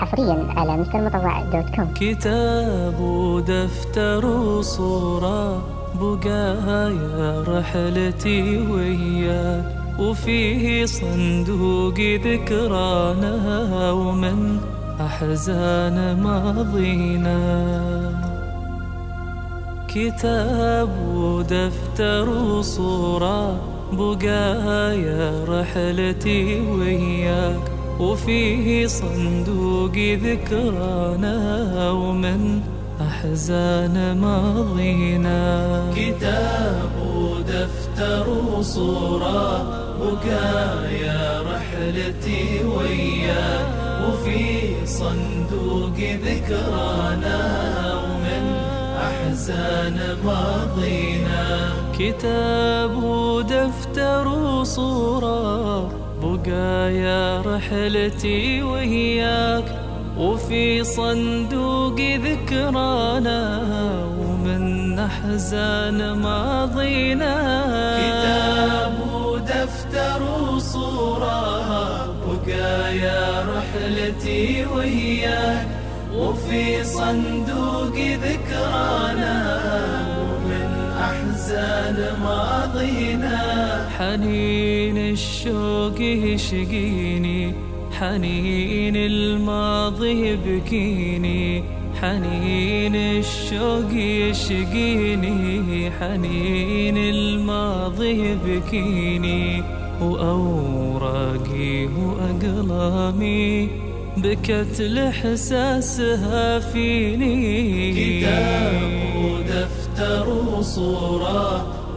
حصريا على مستر مطوع دوت كوم. كتاب ودفتر وصورة بقايا رحلتي وياك وفيه صندوق ذكرانا ومن أحزان ماضينا. كتاب ودفتر وصورة بقايا رحلتي وياك وفيه صندوق ذكرانا ومن أحزان ماضينا. كتاب ودفتر وصورة بكايا رحلتي وياك وفي صندوق ذكرانا ومن أحزان ماضينا. كتاب ودفتر وصورة بقايا رحلتي وياك وفي صندوق ذكرانا ومن أحزان ماضينا. كتاب ودفتر وصورة بقايا رحلتي وياك وفي صندوق ذكرانا ومن أحزان ماضينا. حنين الشوق يشقيني حنين الماضي يبكيني حنين الشوق يشقيني حنين الماضي يبكيني وأوراقي وأقلامي بكت لحساسها فيني. كتاب ودفتر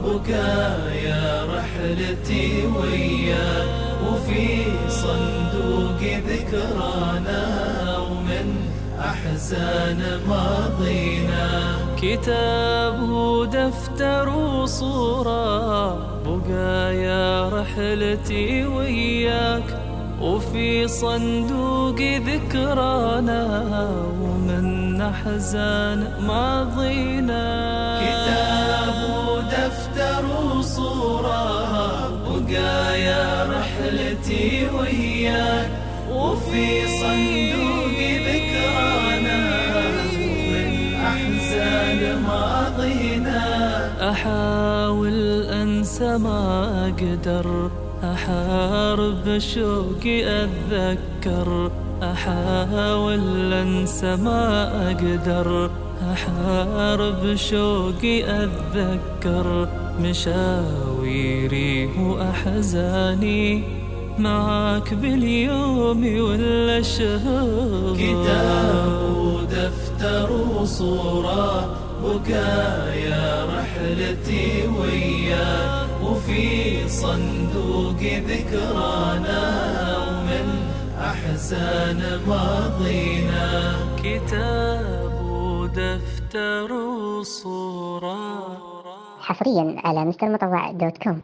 وصورة بكايا رحلتي وياك وفي صندوق ذكرانا ومن أحزان ماضينا. كتاب ودفتر وصورة بقايا رحلتي وياك. وفي صندوق ذكرانا ومن أحزان ماضينا. وفي صندوق ذكرانا ومن أحزان ماضينا. أحاول أنسى ما أقدر أحارب شوقي أتذكر. أحاول أنسى ما أقدر أحارب شوقي أتذكر. مشاويري وأحزاني معاك باليوم ولا شهر. كتاب ودفتر وصورة بكايا رحلتي وياك. وفي صندوق ذكرانا ومن أحزان ماضينا. كتاب ودفتر وصورة حصريا على مستر مطوع دوت كوم.